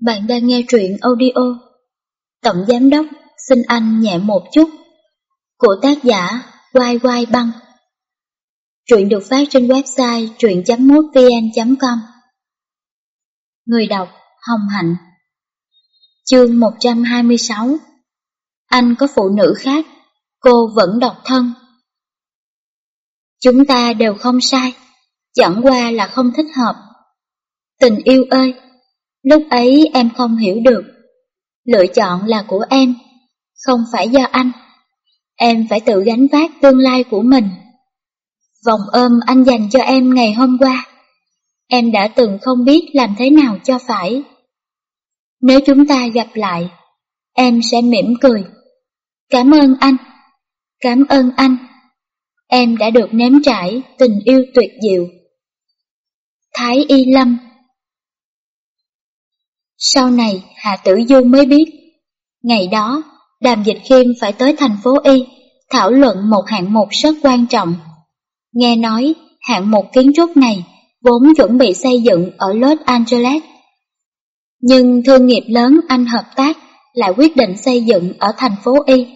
Bạn đang nghe truyện audio Tổng Giám Đốc xin anh nhẹ một chút của tác giả Quai Quai Băng. Truyện được phát trên website truyện.mútvn.com Người đọc Hồng Hạnh Chương 126 Anh có phụ nữ khác, cô vẫn độc thân. Chúng ta đều không sai, chẳng qua là không thích hợp. Tình yêu ơi! Lúc ấy em không hiểu được. Lựa chọn là của em, không phải do anh. Em phải tự gánh vác tương lai của mình. Vòng ôm anh dành cho em ngày hôm qua, em đã từng không biết làm thế nào cho phải. Nếu chúng ta gặp lại, em sẽ mỉm cười. Cảm ơn anh, cảm ơn anh. Em đã được nếm trải tình yêu tuyệt diệu. Thái Y Lâm sau này Hạ Tử Du mới biết, ngày đó Đàm Dịch Khiêm phải tới thành phố Y thảo luận một hạng mục rất quan trọng. Nghe nói hạng mục kiến trúc này vốn chuẩn bị xây dựng ở Los Angeles. Nhưng thương nghiệp lớn Anh hợp tác lại quyết định xây dựng ở thành phố Y.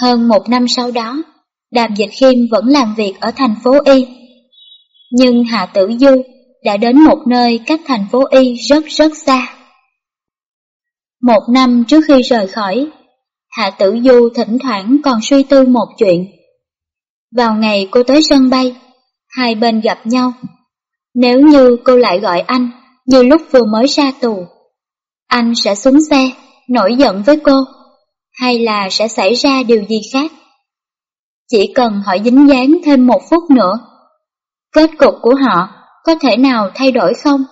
Hơn một năm sau đó, Đàm Dịch Khiêm vẫn làm việc ở thành phố Y. Nhưng Hạ Tử Du đã đến một nơi cách thành phố Y rất rất xa. Một năm trước khi rời khỏi, Hạ Tử Du thỉnh thoảng còn suy tư một chuyện. Vào ngày cô tới sân bay, hai bên gặp nhau. Nếu như cô lại gọi anh như lúc vừa mới ra tù, anh sẽ xuống xe, nổi giận với cô, hay là sẽ xảy ra điều gì khác? Chỉ cần hỏi dính dáng thêm một phút nữa, kết cục của họ có thể nào thay đổi không?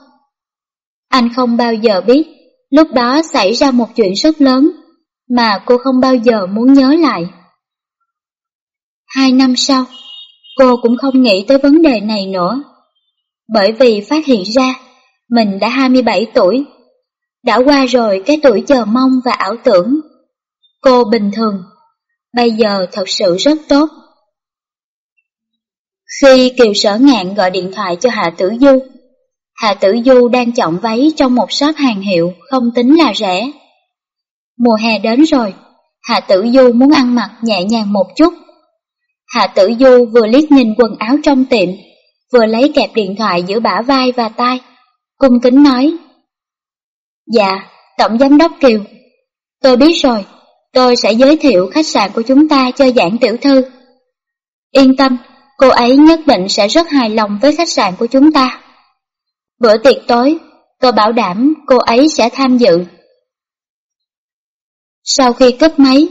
Anh không bao giờ biết, lúc đó xảy ra một chuyện rất lớn, mà cô không bao giờ muốn nhớ lại. Hai năm sau, cô cũng không nghĩ tới vấn đề này nữa, bởi vì phát hiện ra mình đã 27 tuổi, đã qua rồi cái tuổi chờ mong và ảo tưởng. Cô bình thường, bây giờ thật sự rất tốt. Khi Kiều Sở Ngạn gọi điện thoại cho Hạ Tử Du, Hạ Tử Du đang chọn váy trong một shop hàng hiệu không tính là rẻ. Mùa hè đến rồi, Hạ Tử Du muốn ăn mặc nhẹ nhàng một chút. Hạ Tử Du vừa liếc nhìn quần áo trong tiệm, vừa lấy kẹp điện thoại giữa bả vai và tai, cung kính nói. Dạ, Tổng Giám đốc Kiều, tôi biết rồi, tôi sẽ giới thiệu khách sạn của chúng ta cho giảng tiểu thư. Yên tâm, cô ấy nhất định sẽ rất hài lòng với khách sạn của chúng ta. Bữa tiệc tối, tôi bảo đảm cô ấy sẽ tham dự. Sau khi cất máy,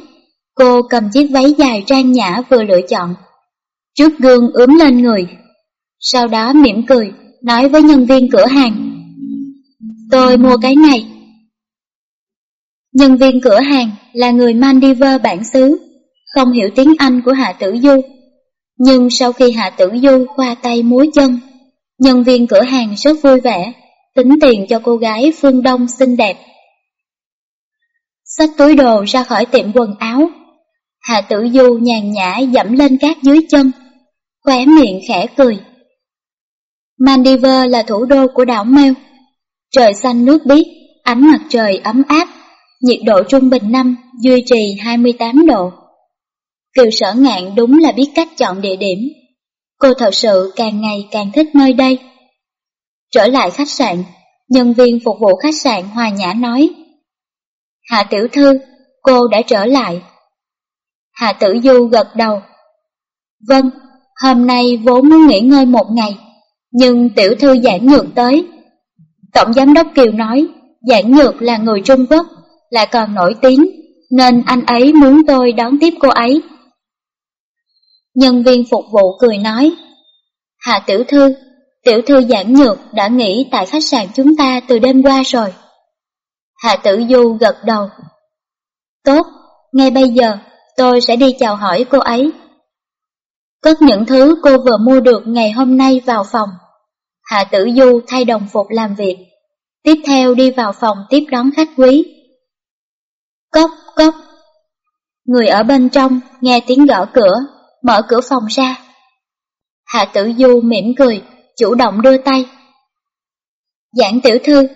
cô cầm chiếc váy dài trang nhã vừa lựa chọn. Trước gương ướm lên người. Sau đó mỉm cười, nói với nhân viên cửa hàng. Tôi mua cái này. Nhân viên cửa hàng là người Maldives bản xứ, không hiểu tiếng Anh của Hạ Tử Du nhưng sau khi Hạ Tử Du khoa tay múa chân, nhân viên cửa hàng rất vui vẻ, tính tiền cho cô gái phương Đông xinh đẹp. Xách túi đồ ra khỏi tiệm quần áo, Hạ Tử Du nhàn nhã dẫm lên cát dưới chân, khóe miệng khẽ cười. Maldives là thủ đô của đảo Mêu. Trời xanh nước biếc, ánh mặt trời ấm áp, nhiệt độ trung bình năm duy trì 28 độ. Kiều sở ngạn đúng là biết cách chọn địa điểm. Cô thật sự càng ngày càng thích nơi đây. Trở lại khách sạn, nhân viên phục vụ khách sạn hòa nhã nói. Hạ tiểu thư, cô đã trở lại. Hạ tử du gật đầu. Vâng, hôm nay vốn muốn nghỉ ngơi một ngày, nhưng tiểu thư giảng nhược tới. Tổng giám đốc Kiều nói, giảng nhược là người Trung Quốc, lại còn nổi tiếng, nên anh ấy muốn tôi đón tiếp cô ấy. Nhân viên phục vụ cười nói, Hạ tiểu thư, tiểu thư giản nhược đã nghỉ tại khách sạn chúng ta từ đêm qua rồi. Hạ tử du gật đầu. Tốt, ngay bây giờ tôi sẽ đi chào hỏi cô ấy. Cất những thứ cô vừa mua được ngày hôm nay vào phòng. Hạ tử du thay đồng phục làm việc. Tiếp theo đi vào phòng tiếp đón khách quý. Cốc, cốc. Người ở bên trong nghe tiếng gõ cửa mở cửa phòng ra. Hạ tử du mỉm cười, chủ động đưa tay. Giảng tiểu thư,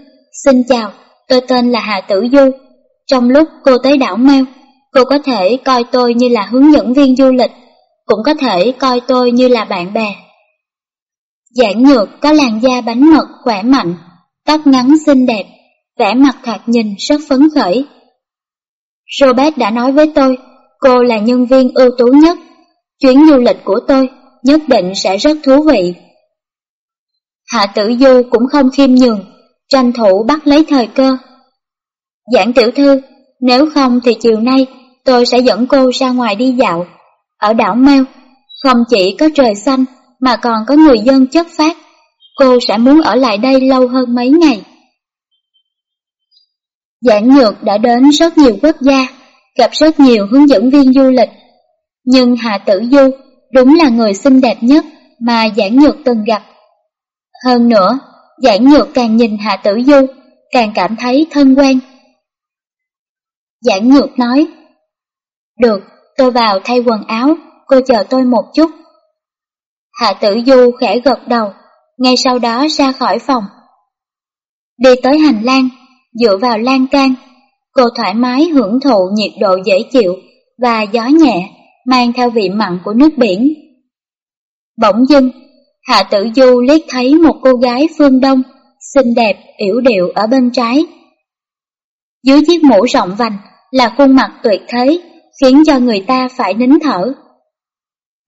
xin chào, tôi tên là Hà Tử Du. Trong lúc cô tới đảo Mèo, cô có thể coi tôi như là hướng dẫn viên du lịch, cũng có thể coi tôi như là bạn bè. Giảng nhược có làn da bánh mật khỏe mạnh, tóc ngắn xinh đẹp, vẻ mặt thoạt nhìn rất phấn khởi. Robert đã nói với tôi, cô là nhân viên ưu tú nhất. Chuyến du lịch của tôi nhất định sẽ rất thú vị. Hạ tử du cũng không khiêm nhường, tranh thủ bắt lấy thời cơ. Giảng tiểu thư, nếu không thì chiều nay tôi sẽ dẫn cô ra ngoài đi dạo. Ở đảo Meo không chỉ có trời xanh mà còn có người dân chất phát. Cô sẽ muốn ở lại đây lâu hơn mấy ngày. Giảng Nhược đã đến rất nhiều quốc gia, gặp rất nhiều hướng dẫn viên du lịch. Nhưng Hạ Tử Du đúng là người xinh đẹp nhất mà Giảng Nhược từng gặp. Hơn nữa, Giảng Nhược càng nhìn Hạ Tử Du, càng cảm thấy thân quen. Giảng Nhược nói, Được, tôi vào thay quần áo, cô chờ tôi một chút. Hạ Tử Du khẽ gật đầu, ngay sau đó ra khỏi phòng. Đi tới hành lang, dựa vào lan can, cô thoải mái hưởng thụ nhiệt độ dễ chịu và gió nhẹ mang theo vị mặn của nước biển. Bỗng dưng, Hạ Tử Du liếc thấy một cô gái phương Đông, xinh đẹp, yểu điệu ở bên trái. Dưới chiếc mũ rộng vành là khuôn mặt tuyệt thế, khiến cho người ta phải nín thở.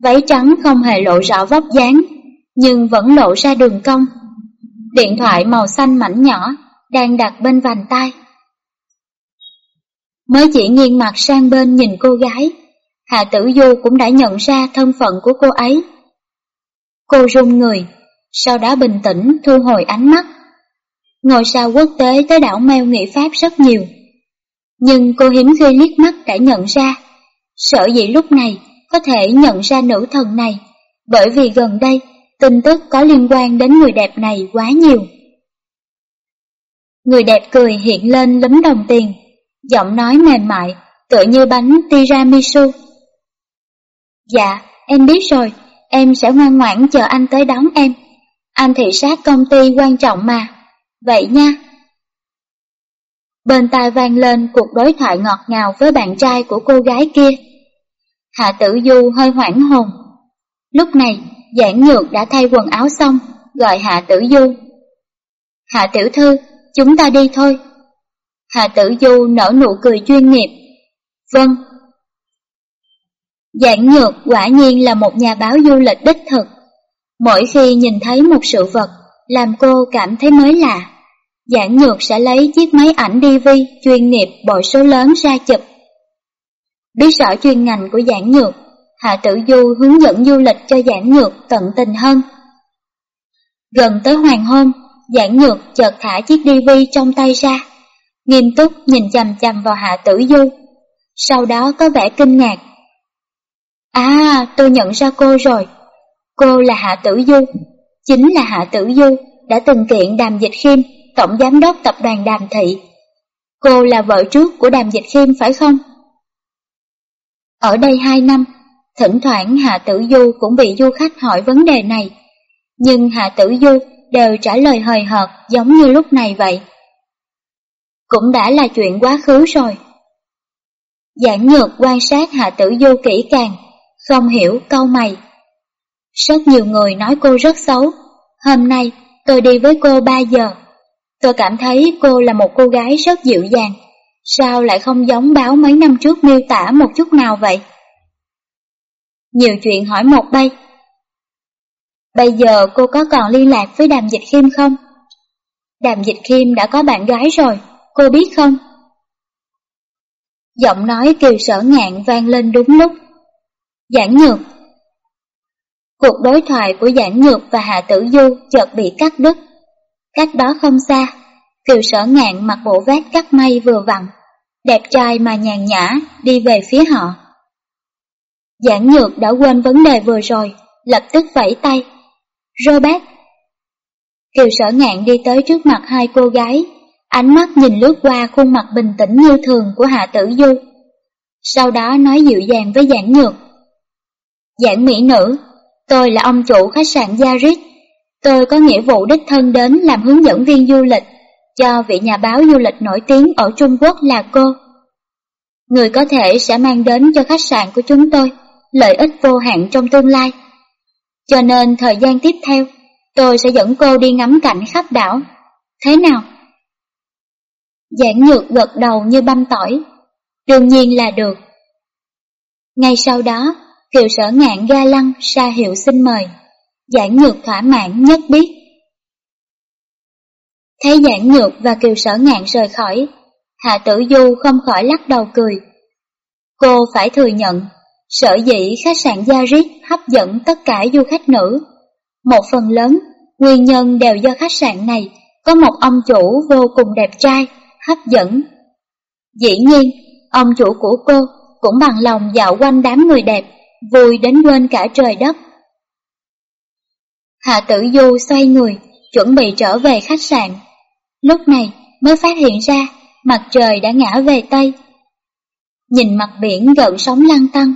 Váy trắng không hề lộ rõ vóc dáng, nhưng vẫn lộ ra đường cong. Điện thoại màu xanh mảnh nhỏ đang đặt bên vành tay. Mới chỉ nghiêng mặt sang bên nhìn cô gái, Hạ Tử Du cũng đã nhận ra thân phận của cô ấy. Cô run người, sau đó bình tĩnh thu hồi ánh mắt. Ngôi sao quốc tế tới đảo Mèo nghị Pháp rất nhiều. Nhưng cô hiếm khi liếc mắt đã nhận ra, sợ dĩ lúc này có thể nhận ra nữ thần này, bởi vì gần đây tin tức có liên quan đến người đẹp này quá nhiều. Người đẹp cười hiện lên lấm đồng tiền, giọng nói mềm mại, tựa như bánh tiramisu. Dạ, em biết rồi, em sẽ ngoan ngoãn chờ anh tới đón em. Anh thị sát công ty quan trọng mà. Vậy nha. Bên tai vang lên cuộc đối thoại ngọt ngào với bạn trai của cô gái kia. Hạ tử du hơi hoảng hồn. Lúc này, giảng nhược đã thay quần áo xong, gọi Hạ tử du. Hạ tiểu thư, chúng ta đi thôi. Hạ tử du nở nụ cười chuyên nghiệp. Vâng. Giảng nhược quả nhiên là một nhà báo du lịch đích thực. Mỗi khi nhìn thấy một sự vật, làm cô cảm thấy mới lạ. Giảng nhược sẽ lấy chiếc máy ảnh DV chuyên nghiệp bội số lớn ra chụp. Biết rõ chuyên ngành của giảng nhược, Hạ Tử Du hướng dẫn du lịch cho giảng nhược tận tình hơn. Gần tới hoàng hôn, giảng nhược chợt thả chiếc DV trong tay ra, nghiêm túc nhìn chằm chằm vào Hạ Tử Du. Sau đó có vẻ kinh ngạc. À, tôi nhận ra cô rồi. Cô là Hạ Tử Du. Chính là Hạ Tử Du đã từng kiện Đàm Dịch Khiêm, Tổng Giám đốc Tập đoàn Đàm Thị. Cô là vợ trước của Đàm Dịch Khiêm phải không? Ở đây hai năm, thỉnh thoảng Hạ Tử Du cũng bị du khách hỏi vấn đề này. Nhưng Hạ Tử Du đều trả lời hời hợt giống như lúc này vậy. Cũng đã là chuyện quá khứ rồi. Giảng nhược quan sát Hạ Tử Du kỹ càng, không hiểu câu mày. Rất nhiều người nói cô rất xấu. Hôm nay tôi đi với cô 3 giờ. Tôi cảm thấy cô là một cô gái rất dịu dàng. Sao lại không giống báo mấy năm trước miêu tả một chút nào vậy? Nhiều chuyện hỏi một bay. Bây giờ cô có còn liên lạc với Đàm Dịch Khiêm không? Đàm Dịch Khiêm đã có bạn gái rồi, cô biết không? Giọng nói kiều sở ngạn vang lên đúng lúc. Giảng nhược Cuộc đối thoại của Giảng Nhược và Hạ Tử Du chợt bị cắt đứt. Cách đó không xa, Kiều sở ngạn mặc bộ vest cắt may vừa vặn, đẹp trai mà nhàn nhã đi về phía họ. Giảng Nhược đã quên vấn đề vừa rồi, lập tức vẫy tay. Robert! Kiều sở ngạn đi tới trước mặt hai cô gái, ánh mắt nhìn lướt qua khuôn mặt bình tĩnh như thường của Hạ Tử Du. Sau đó nói dịu dàng với Giảng Nhược. Dạng mỹ nữ, tôi là ông chủ khách sạn Yaris. Tôi có nghĩa vụ đích thân đến làm hướng dẫn viên du lịch, cho vị nhà báo du lịch nổi tiếng ở Trung Quốc là cô. Người có thể sẽ mang đến cho khách sạn của chúng tôi lợi ích vô hạn trong tương lai. Cho nên thời gian tiếp theo, tôi sẽ dẫn cô đi ngắm cảnh khắp đảo. Thế nào? Giảng nhược gật đầu như băm tỏi. Đương nhiên là được. Ngay sau đó, Kiều sở ngạn ga lăng ra hiệu xin mời. Giảng nhược thỏa mãn nhất biết. Thấy giảng nhược và Kiều sở ngạn rời khỏi, Hạ tử du không khỏi lắc đầu cười. Cô phải thừa nhận, sở dĩ khách sạn gia rít hấp dẫn tất cả du khách nữ. Một phần lớn, nguyên nhân đều do khách sạn này có một ông chủ vô cùng đẹp trai, hấp dẫn. Dĩ nhiên, ông chủ của cô cũng bằng lòng dạo quanh đám người đẹp, vui đến quên cả trời đất. Hạ tử du xoay người, chuẩn bị trở về khách sạn. Lúc này mới phát hiện ra mặt trời đã ngã về Tây. Nhìn mặt biển gợn sóng lăn tăng,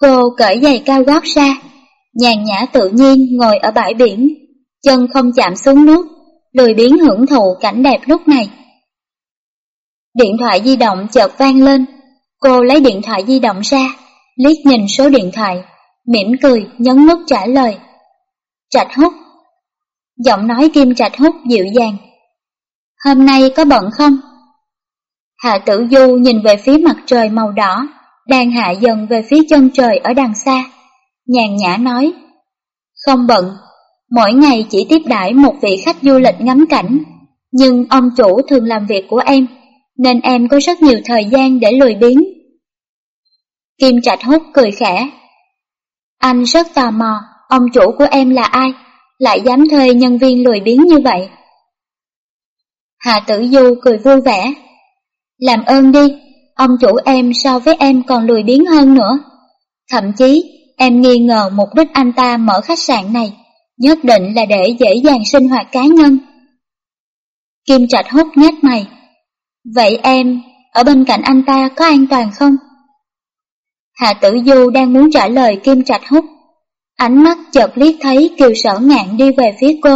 cô cởi giày cao gót ra, nhàn nhã tự nhiên ngồi ở bãi biển, chân không chạm xuống nước, lười biến hưởng thụ cảnh đẹp lúc này. Điện thoại di động chợt vang lên, cô lấy điện thoại di động ra, liếc nhìn số điện thoại, mỉm cười nhấn nút trả lời. Trạch Húc Giọng nói Kim Trạch Húc dịu dàng. Hôm nay có bận không? Hạ tử du nhìn về phía mặt trời màu đỏ, đang hạ dần về phía chân trời ở đằng xa. Nhàn nhã nói, không bận, mỗi ngày chỉ tiếp đãi một vị khách du lịch ngắm cảnh, nhưng ông chủ thường làm việc của em, nên em có rất nhiều thời gian để lười biếng. Kim Trạch Hút cười khẽ. Anh rất tò mò, ông chủ của em là ai, lại dám thuê nhân viên lười biếng như vậy. Hạ Tử Du cười vui vẻ. Làm ơn đi, ông chủ em so với em còn lười biếng hơn nữa. Thậm chí, em nghi ngờ mục đích anh ta mở khách sạn này, nhất định là để dễ dàng sinh hoạt cá nhân. Kim Trạch hút nhếch mày. Vậy em, ở bên cạnh anh ta có an toàn không? Hạ Tử Du đang muốn trả lời Kim Trạch Húc, Ánh mắt chợt liếc thấy Kiều Sở Ngạn đi về phía cô.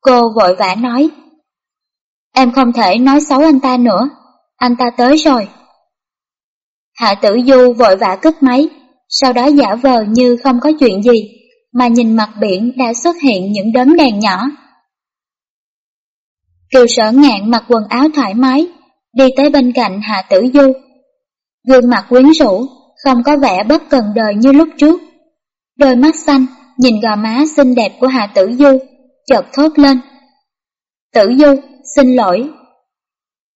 Cô vội vã nói. Em không thể nói xấu anh ta nữa, anh ta tới rồi. Hạ tử du vội vã cất máy, sau đó giả vờ như không có chuyện gì, mà nhìn mặt biển đã xuất hiện những đốm đèn nhỏ. Kiều sở ngạn mặc quần áo thoải mái, đi tới bên cạnh Hạ tử du. Gương mặt quyến rũ, không có vẻ bất cần đời như lúc trước. Đôi mắt xanh, nhìn gò má xinh đẹp của Hạ tử du, chợt thốt lên. Tử du, xin lỗi.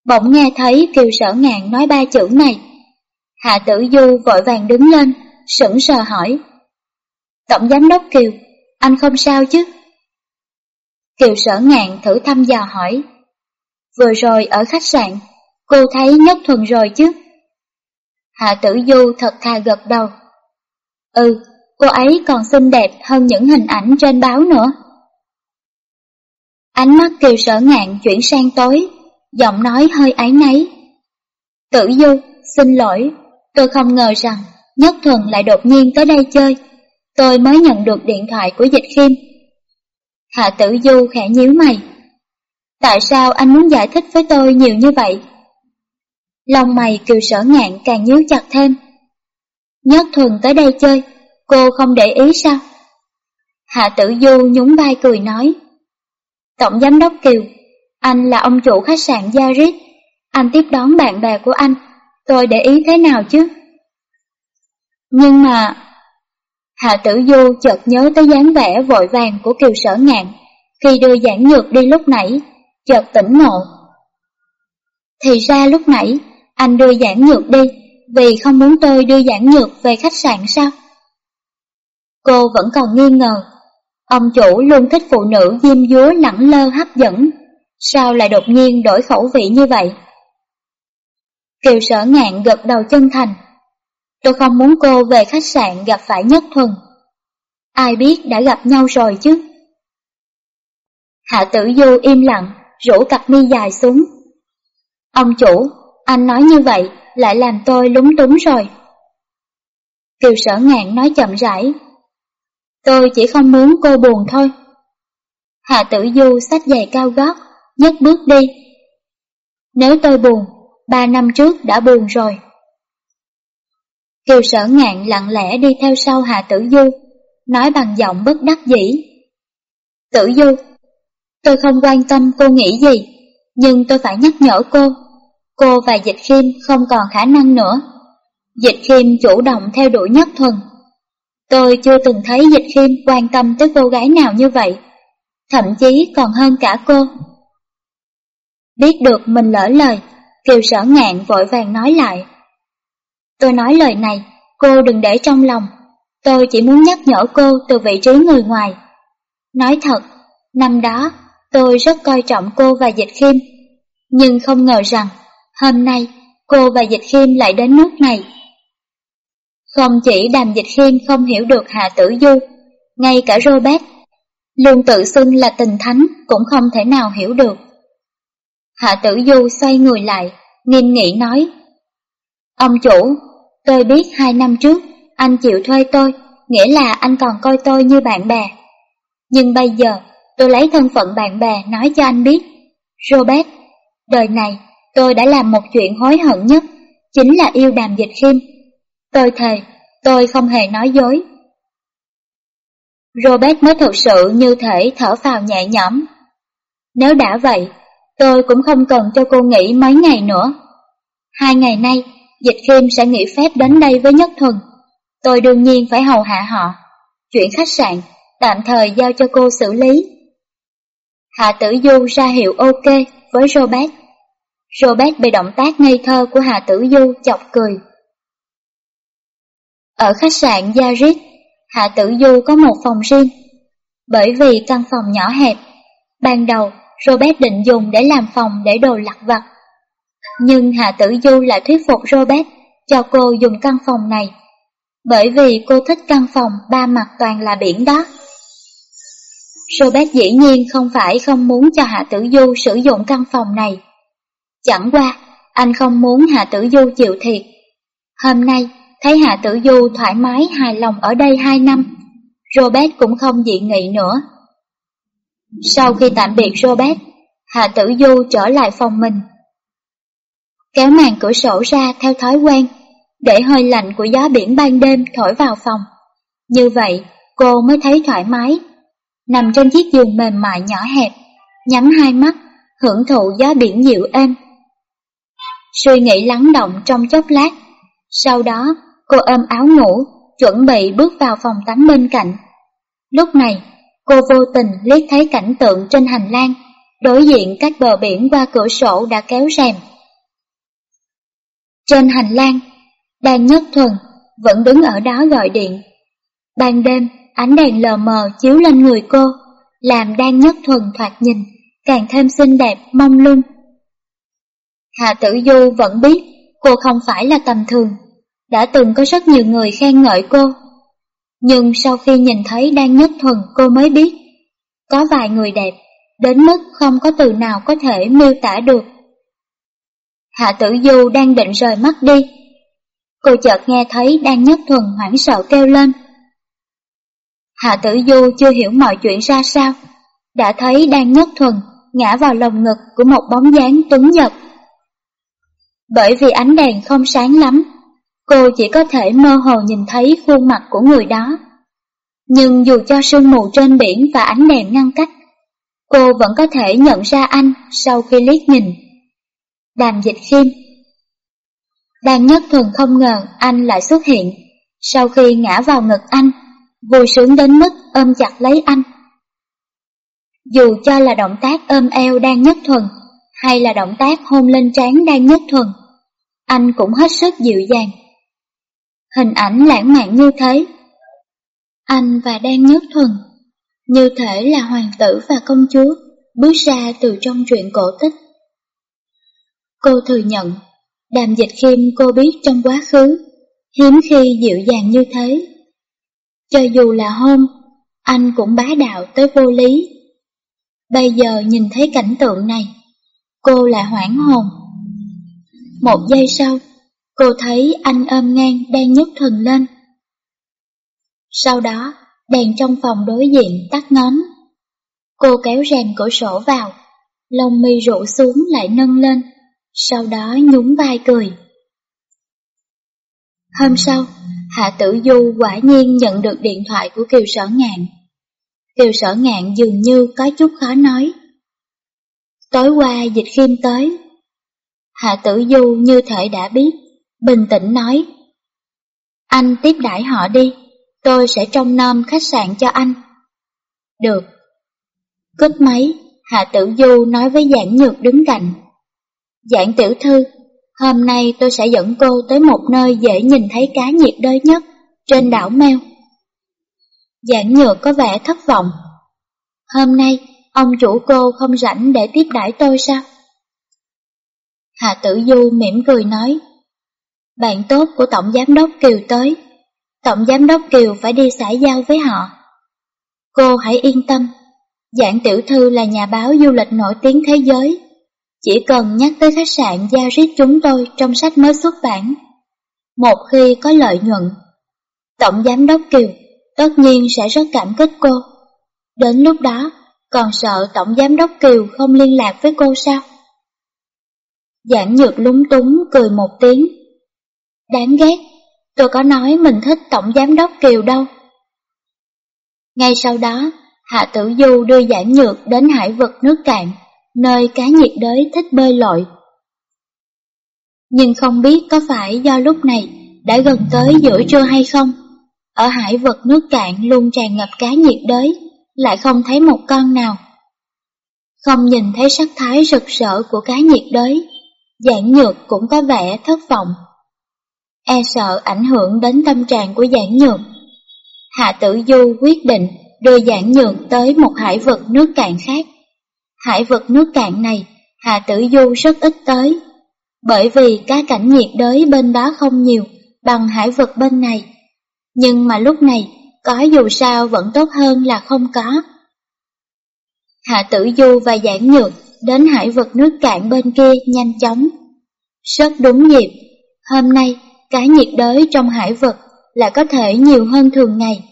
Bỗng nghe thấy Kiều Sở Ngạn nói ba chữ này. Hạ Tử Du vội vàng đứng lên, sững sờ hỏi. Tổng giám đốc Kiều, anh không sao chứ? Kiều Sở Ngạn thử thăm dò hỏi. Vừa rồi ở khách sạn, cô thấy Nhất Thuần rồi chứ? Hạ Tử Du thật thà gật đầu. Ừ, cô ấy còn xinh đẹp hơn những hình ảnh trên báo nữa. Ánh mắt kiều sở ngạn chuyển sang tối, giọng nói hơi áy náy. Tử Du, xin lỗi, tôi không ngờ rằng Nhất Thuần lại đột nhiên tới đây chơi. Tôi mới nhận được điện thoại của Dịch Khiêm. Hạ Tử Du khẽ nhíu mày. Tại sao anh muốn giải thích với tôi nhiều như vậy? Lòng mày kiều sở ngạn càng nhíu chặt thêm. Nhất Thuần tới đây chơi, cô không để ý sao? Hạ Tử Du nhún vai cười nói. Tổng Giám đốc Kiều, anh là ông chủ khách sạn Yaris, anh tiếp đón bạn bè của anh, tôi để ý thế nào chứ? Nhưng mà... Hạ Tử Du chợt nhớ tới dáng vẻ vội vàng của Kiều Sở Ngạn khi đưa giảng nhược đi lúc nãy, chợt tỉnh ngộ. Thì ra lúc nãy, anh đưa giảng nhược đi vì không muốn tôi đưa giảng nhược về khách sạn sao? Cô vẫn còn nghi ngờ Ông chủ luôn thích phụ nữ diêm dúa lẳng lơ hấp dẫn, sao lại đột nhiên đổi khẩu vị như vậy? Kiều sở ngạn gật đầu chân thành. Tôi không muốn cô về khách sạn gặp phải nhất thuần. Ai biết đã gặp nhau rồi chứ? Hạ tử du im lặng, rủ cặp mi dài xuống. Ông chủ, anh nói như vậy lại làm tôi lúng túng rồi. Kiều sở ngạn nói chậm rãi, Tôi chỉ không muốn cô buồn thôi. Hạ tử du xách giày cao gót, nhấc bước đi, Nếu tôi buồn, ba năm trước đã buồn rồi. Kiều sở ngạn lặng lẽ đi theo sau Hạ Tử Du, nói bằng giọng bất đắc dĩ. Tử Du, tôi không quan tâm cô nghĩ gì, nhưng tôi phải nhắc nhở cô. Cô và Dịch Khiêm không còn khả năng nữa. Dịch Khiêm chủ động theo đuổi Nhất Thuần. Tôi chưa từng thấy Dịch Khiêm quan tâm tới cô gái nào như vậy, thậm chí còn hơn cả cô. Biết được mình lỡ lời, Kiều sở ngạn vội vàng nói lại. Tôi nói lời này, cô đừng để trong lòng. Tôi chỉ muốn nhắc nhở cô từ vị trí người ngoài. Nói thật, năm đó tôi rất coi trọng cô và Dịch Khiêm, nhưng không ngờ rằng hôm nay cô và Dịch Khiêm lại đến nước này. Không chỉ đàm Dịch Khiêm không hiểu được Hạ Tử Du, ngay cả Robert, luôn tự xưng là tình thánh cũng không thể nào hiểu được. Hạ Tử Du xoay người lại, nghiêm nghị nói, Ông chủ, tôi biết hai năm trước anh chịu thuê tôi, nghĩa là anh còn coi tôi như bạn bè. Nhưng bây giờ, tôi lấy thân phận bạn bè nói cho anh biết. Robert, đời này tôi đã làm một chuyện hối hận nhất, chính là yêu đàm dịch khiêm. Tôi thề, tôi không hề nói dối. Robert mới thực sự như thể thở phào nhẹ nhõm. Nếu đã vậy, tôi cũng không cần cho cô nghỉ mấy ngày nữa. Hai ngày nay, Dịch Khiêm sẽ nghỉ phép đến đây với Nhất Thuần. Tôi đương nhiên phải hầu hạ họ. Chuyện khách sạn, tạm thời giao cho cô xử lý. Hạ Tử Du ra hiệu ok với Robert. Robert bị động tác ngây thơ của Hà Tử Du chọc cười. Ở khách sạn Yarit, Hạ Tử Du có một phòng riêng. Bởi vì căn phòng nhỏ hẹp, ban đầu Robert định dùng để làm phòng để đồ lặt vặt. Nhưng Hạ Tử Du lại thuyết phục Robert cho cô dùng căn phòng này, bởi vì cô thích căn phòng ba mặt toàn là biển đó. Robert dĩ nhiên không phải không muốn cho Hạ Tử Du sử dụng căn phòng này. Chẳng qua, anh không muốn Hạ Tử Du chịu thiệt. Hôm nay, thấy Hạ Tử Du thoải mái hài lòng ở đây hai năm, Robert cũng không dị nghị nữa. Sau khi tạm biệt Robert, Hạ Tử Du trở lại phòng mình. Kéo màn cửa sổ ra theo thói quen, để hơi lạnh của gió biển ban đêm thổi vào phòng. Như vậy, cô mới thấy thoải mái. Nằm trên chiếc giường mềm mại nhỏ hẹp, nhắm hai mắt, hưởng thụ gió biển dịu êm. Suy nghĩ lắng động trong chốc lát, sau đó cô ôm áo ngủ, chuẩn bị bước vào phòng tắm bên cạnh. Lúc này, cô vô tình liếc thấy cảnh tượng trên hành lang, đối diện cách bờ biển qua cửa sổ đã kéo rèm. Trên hành lang, Đan Nhất Thuần vẫn đứng ở đó gọi điện. Ban đêm, ánh đèn lờ mờ chiếu lên người cô, làm Đan Nhất Thuần thoạt nhìn, càng thêm xinh đẹp, mông lung. Hà Tử Du vẫn biết cô không phải là tầm thường, đã từng có rất nhiều người khen ngợi cô. Nhưng sau khi nhìn thấy Đan Nhất Thuần cô mới biết, có vài người đẹp, đến mức không có từ nào có thể miêu tả được. Hạ Tử Du đang định rời mắt đi. Cô chợt nghe thấy Đan Nhất Thuần hoảng sợ kêu lên. Hạ Tử Du chưa hiểu mọi chuyện ra sao, đã thấy Đan Nhất Thuần ngã vào lồng ngực của một bóng dáng tuấn giật. Bởi vì ánh đèn không sáng lắm, cô chỉ có thể mơ hồ nhìn thấy khuôn mặt của người đó. Nhưng dù cho sương mù trên biển và ánh đèn ngăn cách, cô vẫn có thể nhận ra anh sau khi liếc nhìn. Đàm dịch khiêm Đàn nhất thuần không ngờ anh lại xuất hiện, sau khi ngã vào ngực anh, vui sướng đến mức ôm chặt lấy anh. Dù cho là động tác ôm eo đang nhất thuần, hay là động tác hôn lên trán đang nhất thuần, anh cũng hết sức dịu dàng. Hình ảnh lãng mạn như thế. Anh và đang nhất thuần, như thể là hoàng tử và công chúa, bước ra từ trong truyện cổ tích. Cô thừa nhận, đàm dịch khiêm cô biết trong quá khứ, hiếm khi dịu dàng như thế. Cho dù là hôn, anh cũng bá đạo tới vô lý. Bây giờ nhìn thấy cảnh tượng này, cô lại hoảng hồn. Một giây sau, cô thấy anh ôm ngang đang nhấc thần lên. Sau đó, đèn trong phòng đối diện tắt ngóm. Cô kéo rèm cửa sổ vào, lông mi rũ xuống lại nâng lên, sau đó nhún vai cười. Hôm sau, Hạ Tử Du quả nhiên nhận được điện thoại của Kiều Sở Ngạn. Kiều Sở Ngạn dường như có chút khó nói. Tối qua dịch khiêm tới. Hạ Tử Du như thể đã biết, bình tĩnh nói. Anh tiếp đãi họ đi, tôi sẽ trông nom khách sạn cho anh. Được. Cúp máy, Hạ Tử Du nói với Giảng Nhược đứng cạnh. Giảng tiểu thư, hôm nay tôi sẽ dẫn cô tới một nơi dễ nhìn thấy cá nhiệt đới nhất, trên đảo Mèo. Giảng Nhược có vẻ thất vọng. Hôm nay, ông chủ cô không rảnh để tiếp đãi tôi sao? Hà Tử Du mỉm cười nói, bạn tốt của Tổng Giám đốc Kiều tới, Tổng Giám đốc Kiều phải đi xã giao với họ. Cô hãy yên tâm, dạng Tiểu Thư là nhà báo du lịch nổi tiếng thế giới. Chỉ cần nhắc tới khách sạn Yaris chúng tôi trong sách mới xuất bản. Một khi có lợi nhuận, Tổng Giám đốc Kiều tất nhiên sẽ rất cảm kích cô. Đến lúc đó, còn sợ Tổng Giám đốc Kiều không liên lạc với cô sao? Giảng Nhược lúng túng cười một tiếng. Đáng ghét, tôi có nói mình thích Tổng Giám đốc Kiều đâu. Ngay sau đó, Hạ Tử Du đưa Giảng Nhược đến hải vực nước cạn, nơi cá nhiệt đới thích bơi lội. Nhưng không biết có phải do lúc này đã gần tới giữa trưa hay không, ở hải vực nước cạn luôn tràn ngập cá nhiệt đới, lại không thấy một con nào. Không nhìn thấy sắc thái rực rỡ của cá nhiệt đới, Giảng Nhược cũng có vẻ thất vọng. E sợ ảnh hưởng đến tâm trạng của Giảng Nhược. Hạ Tử Du quyết định đưa Giảng Nhược tới một hải vực nước cạn khác. Hải vực nước cạn này, Hạ Tử Du rất ít tới, bởi vì cá cảnh nhiệt đới bên đó không nhiều bằng hải vực bên này. Nhưng mà lúc này, có dù sao vẫn tốt hơn là không có. Hạ Tử Du và Giảng Nhược đến hải vực nước cạn bên kia nhanh chóng. Rất đúng dịp, hôm nay cá nhiệt đới trong hải vực lại có thể nhiều hơn thường ngày.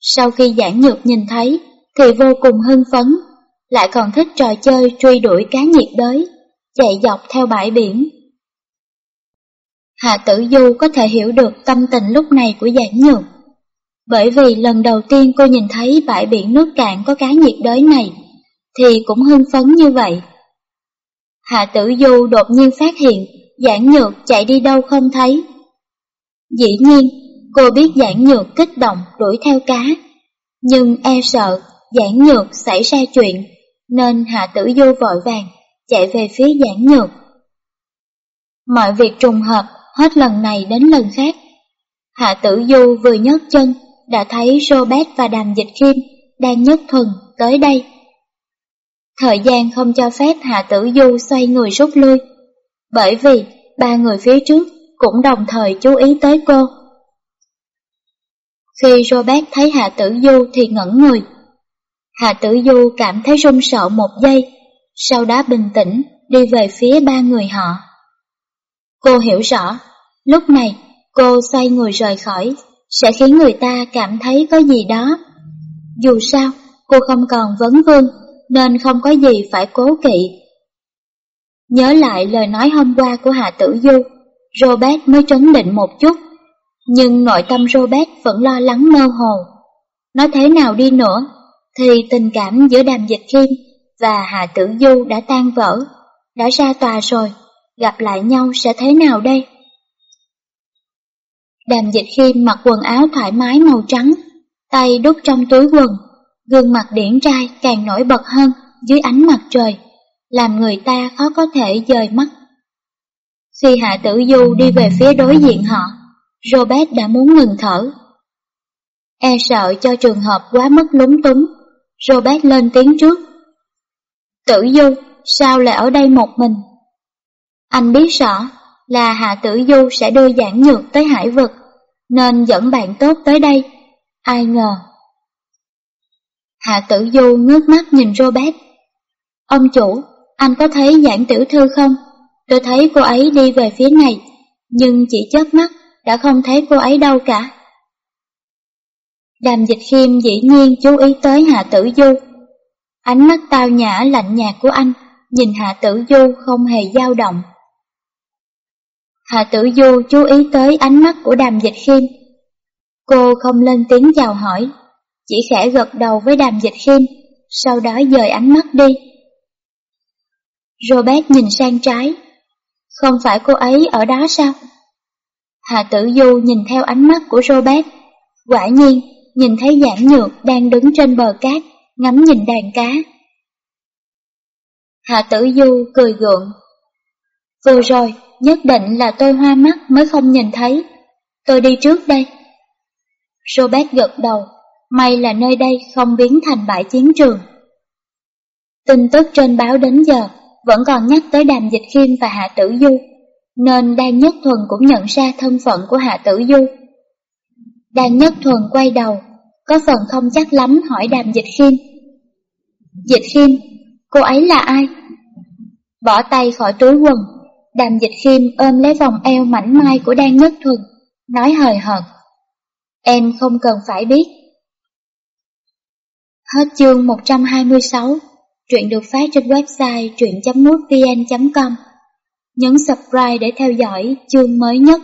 Sau khi giảng nhược nhìn thấy thì vô cùng hưng phấn, lại còn thích trò chơi truy đuổi cá nhiệt đới, chạy dọc theo bãi biển. Hạ Tử Du có thể hiểu được tâm tình lúc này của giảng nhược. Bởi vì lần đầu tiên cô nhìn thấy bãi biển nước cạn có cá nhiệt đới này, thì cũng hưng phấn như vậy. Hạ Tử Du đột nhiên phát hiện giảng nhược chạy đi đâu không thấy. Dĩ nhiên, cô biết giảng nhược kích động đuổi theo cá, nhưng e sợ giảng nhược xảy ra chuyện, nên Hạ Tử Du vội vàng chạy về phía giảng nhược. Mọi việc trùng hợp hết lần này đến lần khác. Hạ Tử Du vừa nhấc chân đã thấy Robert và Đàm Dịch Khiêm đang nhất thuần tới đây. Thời gian không cho phép Hạ Tử Du xoay người rút lui, bởi vì ba người phía trước cũng đồng thời chú ý tới cô. Khi Robert thấy Hạ Tử Du thì ngẩn người. Hạ Tử Du cảm thấy run sợ một giây, sau đó bình tĩnh đi về phía ba người họ. Cô hiểu rõ, lúc này cô xoay người rời khỏi sẽ khiến người ta cảm thấy có gì đó. Dù sao, cô không còn vấn vương nên không có gì phải cố kỵ. Nhớ lại lời nói hôm qua của Hạ Tử Du, Robert mới trấn định một chút, nhưng nội tâm Robert vẫn lo lắng mơ hồ. Nói thế nào đi nữa, thì tình cảm giữa Đàm Dịch Khiêm và Hạ Tử Du đã tan vỡ, đã ra tòa rồi, gặp lại nhau sẽ thế nào đây? Đàm Dịch Khiêm mặc quần áo thoải mái màu trắng, tay đút trong túi quần, gương mặt điển trai càng nổi bật hơn dưới ánh mặt trời, làm người ta khó có thể dời mắt. Khi Hạ Tử Du đi về phía đối diện họ, Robert đã muốn ngừng thở. E sợ cho trường hợp quá mất lúng túng, Robert lên tiếng trước. Tử Du, sao lại ở đây một mình? Anh biết rõ là Hạ Tử Du sẽ đưa giảng nhược tới hải vực, nên dẫn bạn tốt tới đây. Ai ngờ Hạ tử du ngước mắt nhìn Robert. Ông chủ, anh có thấy giảng tiểu thư không? Tôi thấy cô ấy đi về phía này, nhưng chỉ chớp mắt đã không thấy cô ấy đâu cả. Đàm dịch khiêm dĩ nhiên chú ý tới Hạ tử du. Ánh mắt tao nhã lạnh nhạt của anh nhìn Hạ tử du không hề dao động, Hạ Tử Du chú ý tới ánh mắt của đàm dịch khiêm. Cô không lên tiếng chào hỏi, chỉ khẽ gật đầu với đàm dịch khiêm, sau đó dời ánh mắt đi. Robert nhìn sang trái. Không phải cô ấy ở đó sao? Hà Tử Du nhìn theo ánh mắt của Robert. Quả nhiên, nhìn thấy giảng nhược đang đứng trên bờ cát, ngắm nhìn đàn cá. Hạ Tử Du cười gượng. Vừa rồi, nhất định là tôi hoa mắt mới không nhìn thấy. Tôi đi trước đây. Robert gật đầu, may là nơi đây không biến thành bãi chiến trường. Tin tức trên báo đến giờ vẫn còn nhắc tới đàm dịch khiêm và Hạ Tử Du, nên Đan Nhất Thuần cũng nhận ra thân phận của Hạ Tử Du. Đan Nhất Thuần quay đầu, có phần không chắc lắm hỏi đàm dịch khiêm. Dịch khiêm, cô ấy là ai? Bỏ tay khỏi túi quần, đàm dịch khiêm ôm lấy vòng eo mảnh mai của Đan Nhất Thuần, nói hời hợt. Em không cần phải biết. Hết chương 126 Truyện được phát trên website truyện.mútvn.com Nhấn subscribe để theo dõi chương mới nhất.